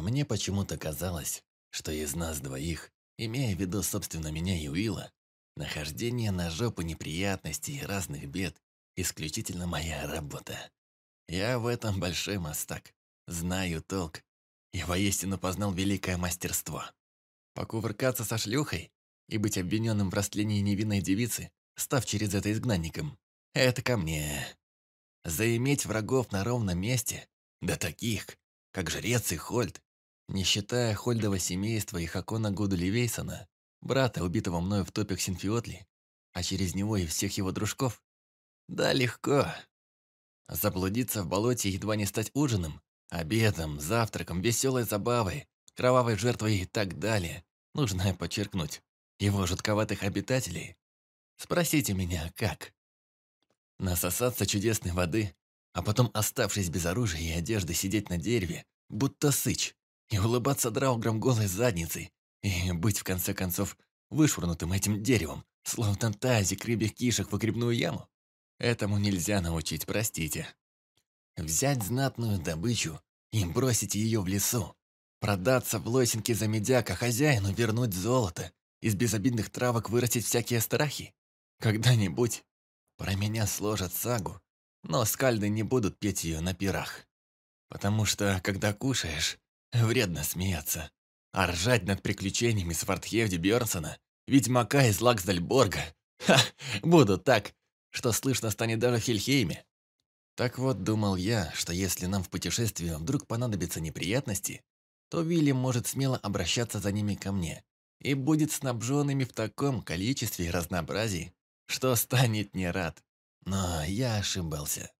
Мне почему-то казалось, что из нас двоих, имея в виду, собственно, меня и Уилла, нахождение на жопу неприятностей и разных бед исключительно моя работа. Я в этом большой мастак, знаю толк и воистину познал великое мастерство. Покувыркаться со шлюхой и быть обвиненным в растлении невинной девицы, став через это изгнанником, это ко мне. Заиметь врагов на ровном месте, да таких, как жрец и Хольд, не считая Хольдова семейства и Хакона Гудули брата, убитого мною в топях Синфиотли, а через него и всех его дружков, да легко. Заблудиться в болоте едва не стать ужином, обедом, завтраком, веселой забавой, кровавой жертвой и так далее. Нужно подчеркнуть, его жутковатых обитателей. Спросите меня, как? Насосаться чудесной воды, а потом, оставшись без оружия и одежды, сидеть на дереве, будто сыч, и улыбаться драугром голой задницей, и быть, в конце концов, вышвырнутым этим деревом, словно тазик рыбьих кишек в выгребную яму? Этому нельзя научить, простите. Взять знатную добычу и бросить ее в лесу. Продаться в лосинке за медяк, а хозяину вернуть золото. Из безобидных травок вырастить всякие страхи. Когда-нибудь про меня сложат сагу, но скальды не будут петь ее на пирах. Потому что, когда кушаешь, вредно смеяться. А ржать над приключениями Свардхевди Бьернсона, ведьмака из Лаксдальборга, ха, буду так, что слышно станет даже в Хельхейме. Так вот, думал я, что если нам в путешествии вдруг понадобятся неприятности, то Вильям может смело обращаться за ними ко мне и будет снабженными в таком количестве и что станет не рад. Но я ошибался.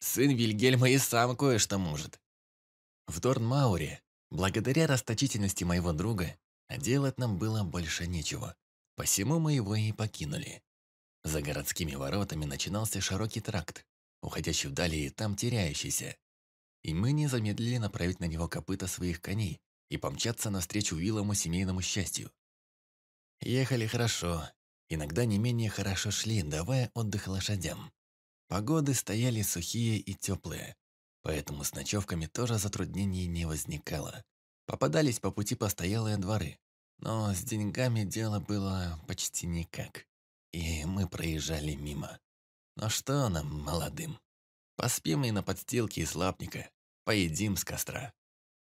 Сын Вильгельма и сам кое-что может. В Дорнмауре, благодаря расточительности моего друга, делать нам было больше нечего. Посему мы его и покинули. За городскими воротами начинался широкий тракт, уходящий вдали и там теряющийся. И мы не замедлили направить на него копыта своих коней и помчаться навстречу вилому семейному счастью. Ехали хорошо, иногда не менее хорошо шли, давая отдых лошадям. Погоды стояли сухие и теплые, поэтому с ночевками тоже затруднений не возникало. Попадались по пути постоялые дворы, но с деньгами дело было почти никак и мы проезжали мимо. Но что нам, молодым? Поспим и на подстилке из лапника, поедим с костра.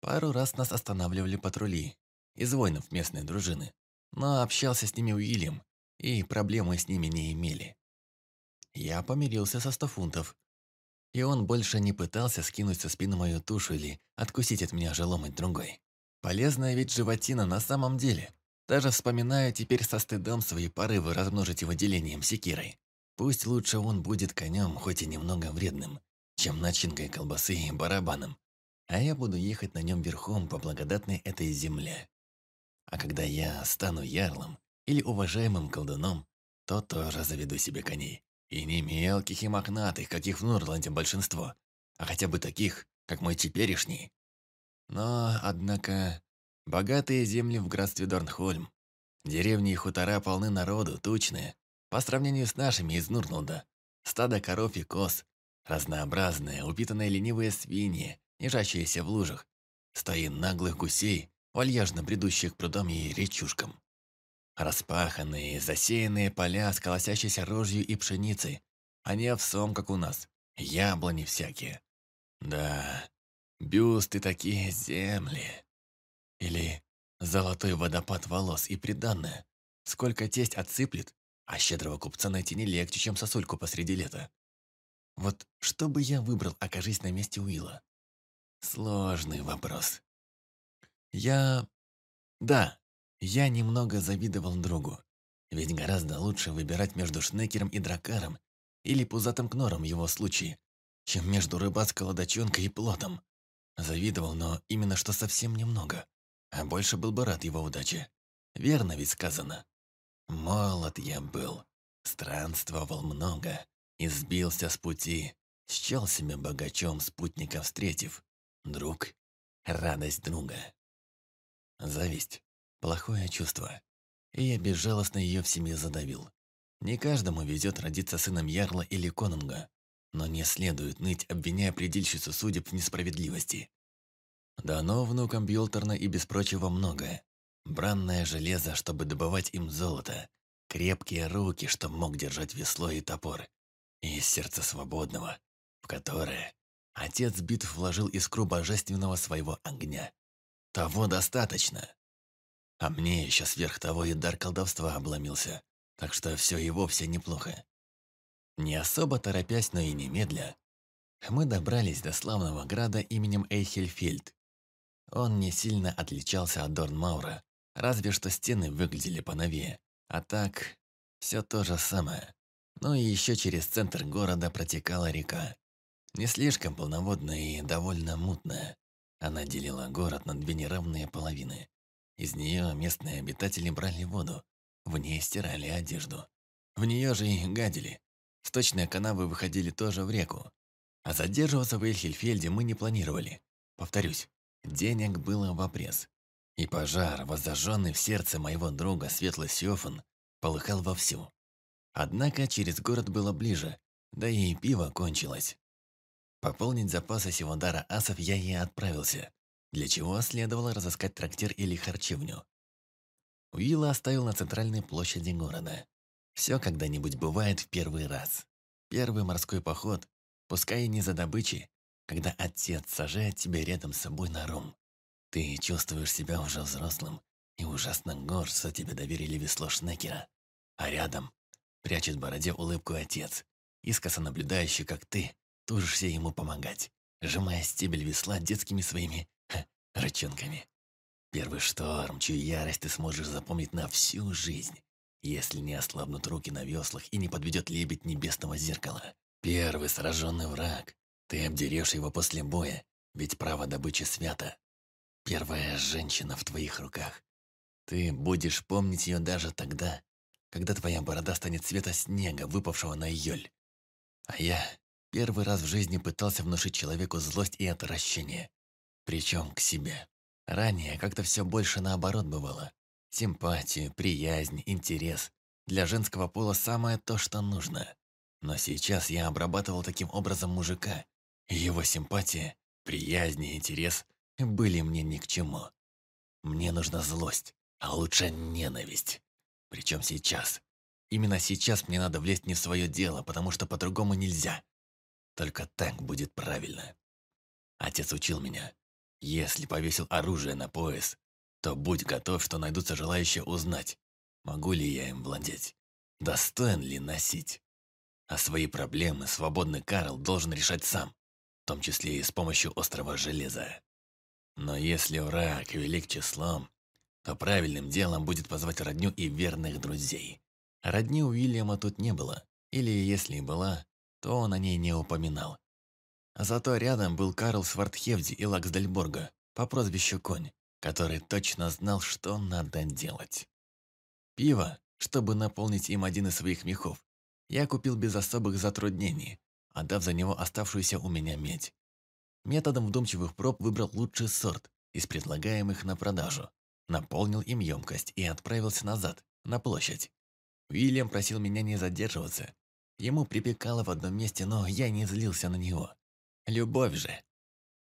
Пару раз нас останавливали патрули из воинов местной дружины, но общался с ними Уильям, и проблемы с ними не имели. Я помирился со сто фунтов, и он больше не пытался скинуть со спины мою тушу или откусить от меня желомать другой. Полезная ведь животина на самом деле. Даже вспоминаю теперь со стыдом свои порывы размножить его делением секирой. Пусть лучше он будет конем, хоть и немного вредным, чем начинкой колбасы и барабаном. А я буду ехать на нем верхом по благодатной этой земле. А когда я стану ярлом или уважаемым колдуном, то тоже заведу себе коней. И не мелких и мохнатых, каких в Нурланде большинство, а хотя бы таких, как мой теперешний. Но, однако, Богатые земли в графстве Дорнхольм. Деревни и хутора полны народу, тучные. По сравнению с нашими из Нурнлда. Стадо коров и коз. Разнообразные, упитанные ленивые свиньи, лежащиеся в лужах. Стои наглых гусей, вальяжно бредущих к и речушкам. Распаханные, засеянные поля с колосящейся рожью и пшеницей, а не овсом, как у нас. Яблони всякие. Да, бюсты такие земли. Или золотой водопад волос и приданное. Сколько тесть отсыплет, а щедрого купца найти не легче, чем сосульку посреди лета. Вот что бы я выбрал, окажись на месте Уилла? Сложный вопрос. Я... Да, я немного завидовал другу. Ведь гораздо лучше выбирать между Шнекером и Дракаром или пузатым Кнором в его случае, чем между рыбацкой лодочонкой и плотом. Завидовал, но именно что совсем немного а больше был бы рад его удаче. Верно ведь сказано. Молод я был, странствовал много, и сбился с пути, счел себя богачом спутника встретив. Друг, радость друга. Зависть – плохое чувство, и я безжалостно ее в себе задавил. Не каждому везет родиться сыном Ярла или Конунга, но не следует ныть, обвиняя предельщицу судеб в несправедливости. Дано внукам Бьолтерна и без прочего многое. Бранное железо, чтобы добывать им золото. Крепкие руки, чтобы мог держать весло и топор. И сердце свободного, в которое отец битв вложил искру божественного своего огня. Того достаточно. А мне еще сверх того и дар колдовства обломился, так что все и вовсе неплохо. Не особо торопясь, но и немедля, мы добрались до славного града именем Эйхельфельд. Он не сильно отличался от Дорнмаура, разве что стены выглядели поновее. А так, все то же самое. Ну и еще через центр города протекала река. Не слишком полноводная и довольно мутная. Она делила город на две неравные половины. Из нее местные обитатели брали воду, в ней стирали одежду. В нее же и гадили. Сточные канавы выходили тоже в реку. А задерживаться в Эльхельфельде мы не планировали. Повторюсь, денег было в обрез. И пожар, воззажженный в сердце моего друга Светлый Сёфан, полыхал вовсю. Однако через город было ближе, да и пиво кончилось. Пополнить запасы Сивандара асов я и отправился, для чего следовало разыскать трактир или харчевню. Уилла оставил на центральной площади города. Все когда-нибудь бывает в первый раз. Первый морской поход, пускай и не за добычей, когда отец сажает тебя рядом с собой на рум. Ты чувствуешь себя уже взрослым и ужасно горд, что тебе доверили весло Шнекера. А рядом прячет в бороде улыбку отец, искоса наблюдающий, как ты тужишься ему помогать, сжимая стебель весла детскими своими ха, рычонками. Первый шторм, чью ярость ты сможешь запомнить на всю жизнь, если не ослабнут руки на веслах и не подведет лебедь небесного зеркала. Первый сраженный враг. Ты обдерешь его после боя, ведь право добычи свято. Первая женщина в твоих руках. Ты будешь помнить ее даже тогда, когда твоя борода станет цвета снега, выпавшего на июль. А я первый раз в жизни пытался внушить человеку злость и отвращение. Причем к себе. Ранее как-то все больше наоборот бывало. Симпатию, приязнь, интерес. Для женского пола самое то, что нужно. Но сейчас я обрабатывал таким образом мужика. Его симпатия, приязнь и интерес были мне ни к чему. Мне нужна злость, а лучше ненависть. Причем сейчас. Именно сейчас мне надо влезть не в свое дело, потому что по-другому нельзя. Только так будет правильно. Отец учил меня. Если повесил оружие на пояс, то будь готов, что найдутся желающие узнать, могу ли я им владеть, достоин ли носить. А свои проблемы свободный Карл должен решать сам, в том числе и с помощью острого железа. Но если враг велик числом, то правильным делом будет позвать родню и верных друзей. Родни Уильяма тут не было, или если и была, то он о ней не упоминал. Зато рядом был Карл Свартхевди и Лаксдельборга по прозвищу Конь, который точно знал, что надо делать. Пиво, чтобы наполнить им один из своих мехов, я купил без особых затруднений, отдав за него оставшуюся у меня медь. Методом вдумчивых проб выбрал лучший сорт из предлагаемых на продажу, наполнил им емкость и отправился назад, на площадь. Уильям просил меня не задерживаться. Ему припекало в одном месте, но я не злился на него. Любовь же.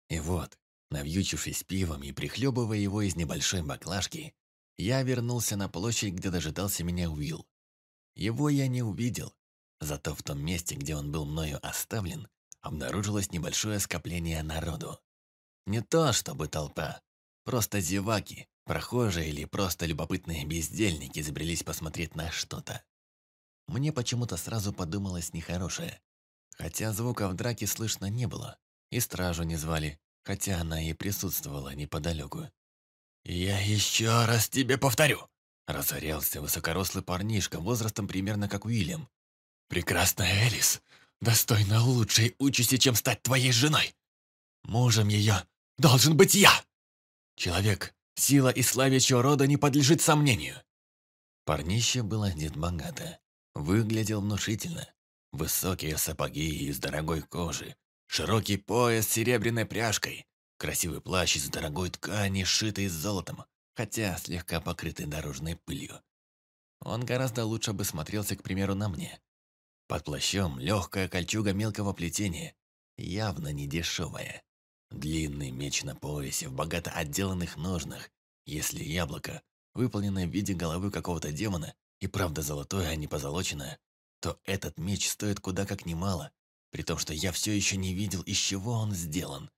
И вот, навьючившись пивом и прихлебывая его из небольшой баклажки, я вернулся на площадь, где дожидался меня Уилл. Его я не увидел, зато в том месте, где он был мною оставлен, обнаружилось небольшое скопление народу. Не то чтобы толпа, просто зеваки, прохожие или просто любопытные бездельники забрелись посмотреть на что-то. Мне почему-то сразу подумалось нехорошее. Хотя звуков драки слышно не было, и стражу не звали, хотя она и присутствовала неподалеку. «Я еще раз тебе повторю!» Разорялся высокорослый парнишка, возрастом примерно как Уильям. «Прекрасная Элис достойна лучшей участи, чем стать твоей женой. Мужем ее должен быть я. Человек, сила и славе чьего рода не подлежит сомнению. Парнище был одет богато, выглядел внушительно. Высокие сапоги из дорогой кожи, широкий пояс с серебряной пряжкой, красивый плащ из дорогой ткани, сшитый золотом, хотя слегка покрытый дорожной пылью. Он гораздо лучше бы смотрелся, к примеру, на мне. Под плащом легкая кольчуга мелкого плетения, явно не дешевая. Длинный меч на поясе, в богато отделанных ножнах. Если яблоко, выполненное в виде головы какого-то демона, и правда золотое, а не позолоченное, то этот меч стоит куда как немало, при том, что я все еще не видел, из чего он сделан.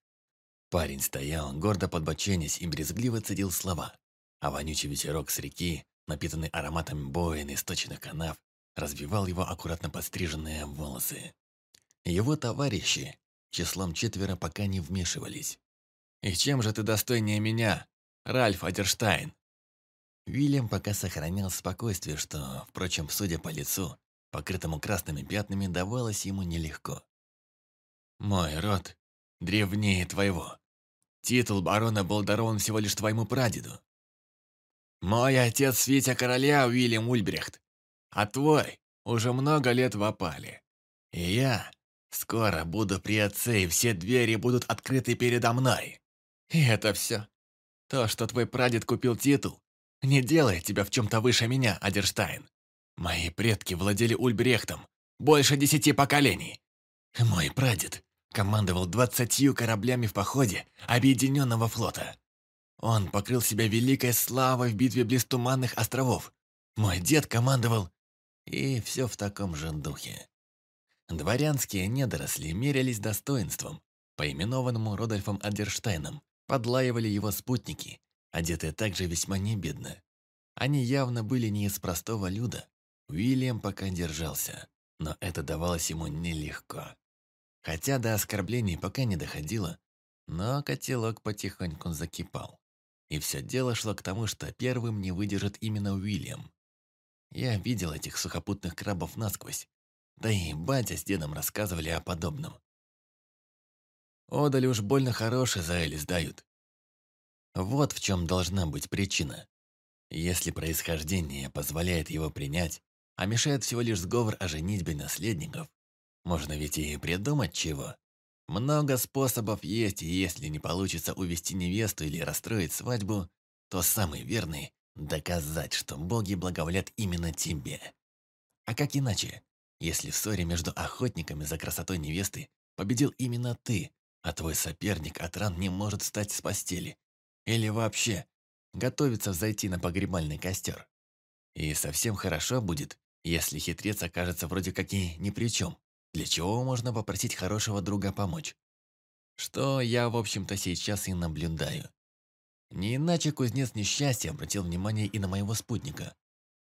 Парень стоял, гордо подбоченясь, и брезгливо цедил слова, а вонючий ветерок с реки, напитанный ароматами боин и сточных канав, развивал его аккуратно подстриженные волосы. Его товарищи числом четверо пока не вмешивались. «И чем же ты достойнее меня, Ральф Адерштайн?» Вильям пока сохранял спокойствие, что, впрочем, судя по лицу, покрытому красными пятнами, давалось ему нелегко. «Мой род древнее твоего. Титул барона был дарован всего лишь твоему прадеду. Мой отец Витя Короля Уильям Ульбрехт, а твой уже много лет в опале. И я скоро буду при отце, и все двери будут открыты передо мной. И это все. То, что твой прадед купил титул, не делает тебя в чем-то выше меня, Адерштайн. Мои предки владели Ульбрехтом больше десяти поколений. Мой прадед командовал двадцатью кораблями в походе Объединенного флота. Он покрыл себя великой славой в битве близ Туманных островов. Мой дед командовал... И все в таком же духе. Дворянские недоросли мерялись достоинством, по именованному Родольфом Адерштейном, подлаивали его спутники, одетые также весьма небедно. Они явно были не из простого люда. Уильям пока держался, но это давалось ему нелегко. Хотя до оскорблений пока не доходило, но котелок потихоньку закипал. И все дело шло к тому, что первым не выдержит именно Уильям. Я видел этих сухопутных крабов насквозь. Да и батя с дедом рассказывали о подобном. Одали уж больно хорошие за Элис дают. Вот в чем должна быть причина. Если происхождение позволяет его принять, а мешает всего лишь сговор о женитьбе наследников, можно ведь и придумать чего. Много способов есть, и если не получится увести невесту или расстроить свадьбу, то самый верный – доказать, что боги благоволят именно тебе. А как иначе, если в ссоре между охотниками за красотой невесты победил именно ты, а твой соперник от ран не может встать с постели? Или вообще готовится зайти на погребальный костер? И совсем хорошо будет, если хитрец окажется вроде как и ни при чем для чего можно попросить хорошего друга помочь. Что я, в общем-то, сейчас и наблюдаю. Не иначе кузнец несчастья обратил внимание и на моего спутника,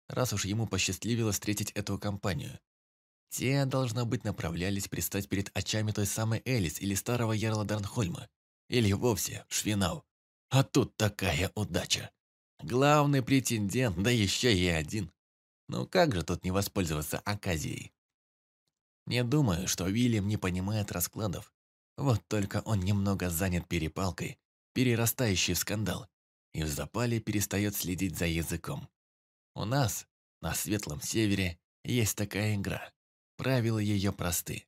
раз уж ему посчастливилось встретить эту компанию. Те, должно быть, направлялись предстать перед очами той самой Элис или старого Ярла Дарнхольма, или вовсе Швинау. А тут такая удача. Главный претендент, да еще и один. Ну как же тут не воспользоваться оказией? Не думаю, что Уильям не понимает раскладов. Вот только он немного занят перепалкой, перерастающей в скандал, и в запале перестает следить за языком. У нас, на Светлом Севере, есть такая игра. Правила ее просты.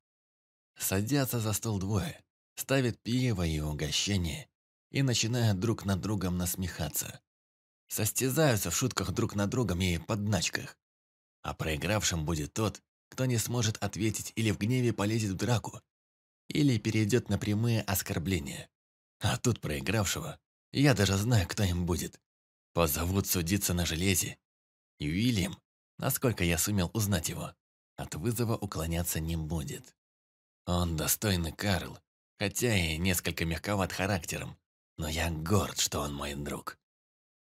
Садятся за стол двое, ставят пиво и угощение и начинают друг над другом насмехаться. Состязаются в шутках друг над другом и подначках. А проигравшим будет тот, кто не сможет ответить или в гневе полезет в драку, или перейдет на прямые оскорбления. А тут проигравшего, я даже знаю, кто им будет. Позовут судиться на железе. И Уильям, насколько я сумел узнать его, от вызова уклоняться не будет. Он достойный Карл, хотя и несколько мягковат характером, но я горд, что он мой друг.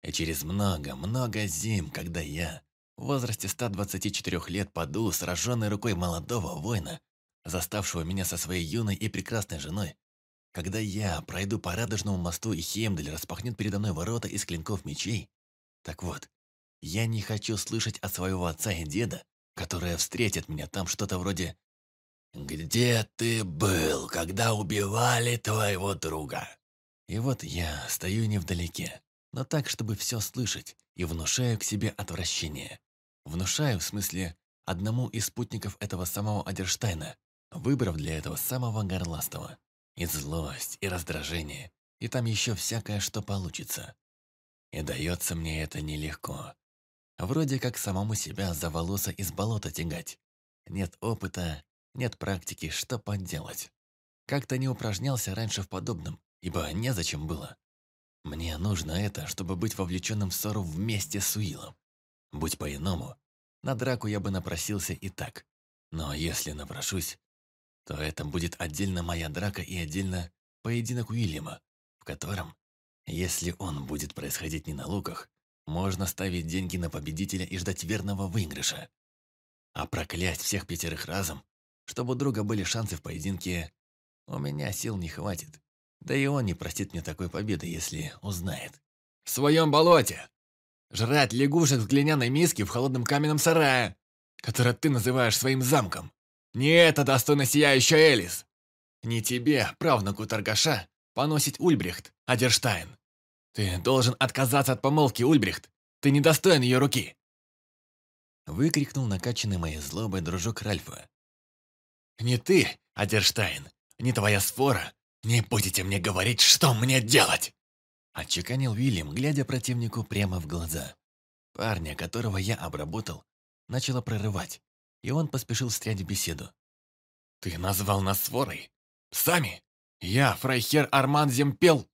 И через много-много зим, когда я, в возрасте 124 лет паду, сраженной рукой молодого воина, заставшего меня со своей юной и прекрасной женой, когда я пройду по Радужному мосту и Хемдель распахнет передо мной ворота из клинков мечей, так вот, я не хочу слышать от своего отца и деда, которые встретят меня там что-то вроде «Где ты был, когда убивали твоего друга?» И вот я стою невдалеке, но так, чтобы все слышать, и внушаю к себе отвращение. Внушаю, в смысле, одному из спутников этого самого Адерштайна, выбрав для этого самого горластого. И злость, и раздражение, и там еще всякое, что получится. И дается мне это нелегко. Вроде как самому себя за волоса из болота тягать. Нет опыта, нет практики, что поделать. Как-то не упражнялся раньше в подобном, ибо незачем было. Мне нужно это, чтобы быть вовлеченным в ссору вместе с Уиллом. Будь по-иному, на драку я бы напросился и так. Но если напрошусь, то это будет отдельно моя драка и отдельно поединок Уильяма, в котором, если он будет происходить не на луках, можно ставить деньги на победителя и ждать верного выигрыша. А проклясть всех пятерых разом, чтобы у друга были шансы в поединке, у меня сил не хватит. Да и он не простит мне такой победы, если узнает. В своем болоте! Жрать лягушек в глиняной миске в холодном каменном сарае, который ты называешь своим замком. Не это достойно сияющая Элис. Не тебе, правнуку торгаша, поносить Ульбрихт, Адерштайн. Ты должен отказаться от помолвки, Ульбрихт. Ты недостоин ее руки. Выкрикнул накачанный моей злобой дружок Ральфа. Не ты, Адерштайн, не твоя сфора. Не будете мне говорить, что мне делать. Отчеканил Уильям, глядя противнику прямо в глаза. Парня, которого я обработал, начало прорывать, и он поспешил встрять в беседу. «Ты назвал нас сворой? Сами? Я, фрайхер Арман Земпел!»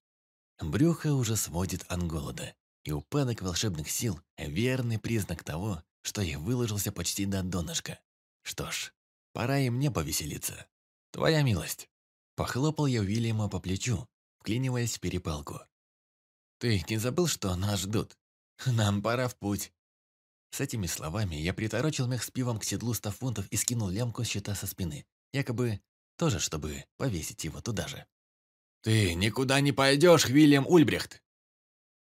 Брюхо уже сводит от голода, и упадок волшебных сил – верный признак того, что я выложился почти до донышка. Что ж, пора и мне повеселиться. Твоя милость. Похлопал я Уильяма по плечу, вклиниваясь в перепалку. «Ты не забыл, что нас ждут? Нам пора в путь». С этими словами я приторочил мех с пивом к седлу ста фунтов и скинул лямку с щита со спины, якобы тоже, чтобы повесить его туда же. «Ты никуда не пойдешь, Вильям Ульбрехт!»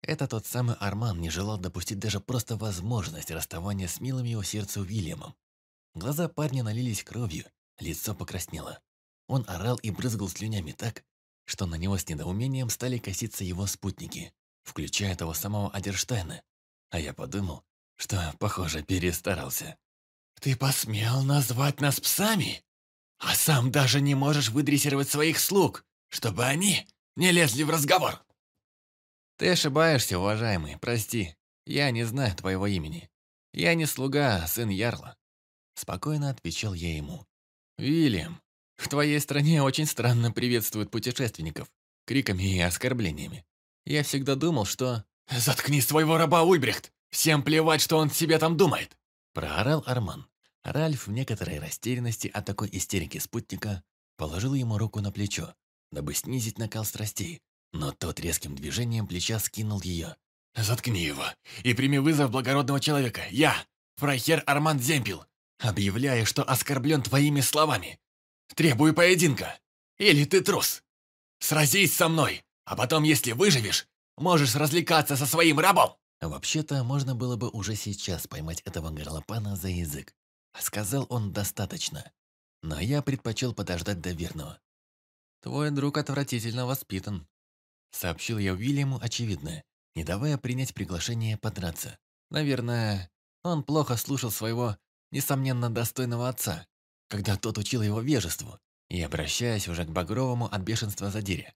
Это тот самый Арман не желал допустить даже просто возможность расставания с милым его сердцу Вильямом. Глаза парня налились кровью, лицо покраснело. Он орал и брызгал слюнями так, что на него с недоумением стали коситься его спутники, включая того самого Адерштейна. А я подумал, что, похоже, перестарался. «Ты посмел назвать нас псами? А сам даже не можешь выдрессировать своих слуг, чтобы они не лезли в разговор!» «Ты ошибаешься, уважаемый, прости. Я не знаю твоего имени. Я не слуга, а сын Ярла». Спокойно отвечал я ему. «Вильям, в твоей стране очень странно приветствуют путешественников, криками и оскорблениями. Я всегда думал, что...» «Заткни своего раба, Ульбрехт! Всем плевать, что он себе там думает!» Проорал Арман. Ральф в некоторой растерянности от такой истерики спутника положил ему руку на плечо, дабы снизить накал страстей, но тот резким движением плеча скинул ее. «Заткни его и прими вызов благородного человека. Я, фрайхер Арман Земпел, объявляю, что оскорблен твоими словами. Требую поединка. Или ты трус. Сразись со мной, а потом, если выживешь, можешь развлекаться со своим рабом. Вообще-то, можно было бы уже сейчас поймать этого горлопана за язык. Сказал он достаточно. Но я предпочел подождать до верного. «Твой друг отвратительно воспитан», — сообщил я Уильяму очевидное, не давая принять приглашение подраться. Наверное, он плохо слушал своего, несомненно, достойного отца, когда тот учил его вежеству, и обращаясь уже к Багровому от бешенства задире.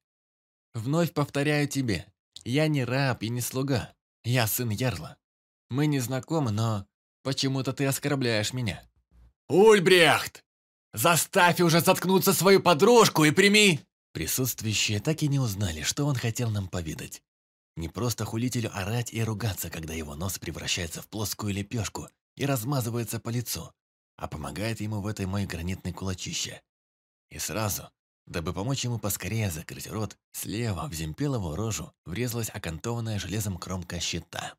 «Вновь повторяю тебе, я не раб и не слуга, я сын Ярла. Мы не знакомы, но почему-то ты оскорбляешь меня». «Ульбрехт! Заставь уже заткнуться свою подружку и прими...» Присутствующие так и не узнали, что он хотел нам повидать. Не просто хулителю орать и ругаться, когда его нос превращается в плоскую лепешку и размазывается по лицу, а помогает ему в этой мой гранитный кулачище. И сразу, дабы помочь ему поскорее закрыть рот, слева в Земпелову рожу врезалась окантованная железом кромка щита.